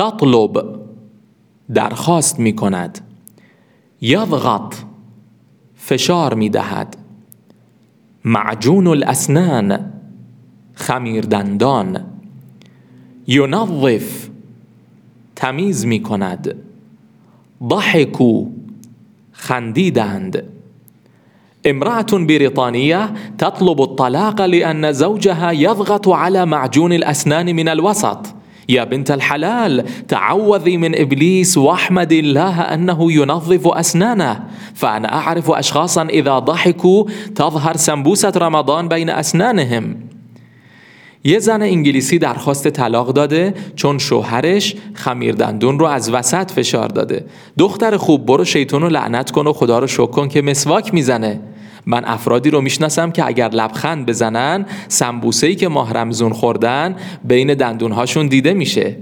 تطلب درخواست می کند یضغط فشار می دهد معجون الاسنان خمیر دندان ینظف تمیز می کند ضحکو خندیدند. امرأة بريطانية تطلب الطلاق لأن زوجها يضغط على معجون الأسنان من الوسط. يا بنت الحلال تعوذي من ابليس واحمد الله انه ينظف اسنانه فانا اعرف اشخاصا اذا ضحكوا تظهر سنبوسه رمضان بين اسنانهم یه زن انگلیسی درخواست طلاق داده چون شوهرش خمیر دندون رو از وسط فشار داده. دختر خوب برو شیطون رو لعنت کن و خدا رو شکر کن که مسواک می‌زنه. من افرادی رو می‌شناسم که اگر لبخند بزنن سمبوسه ای که ماه رمزون خوردن بین دندونهاشون دیده میشه.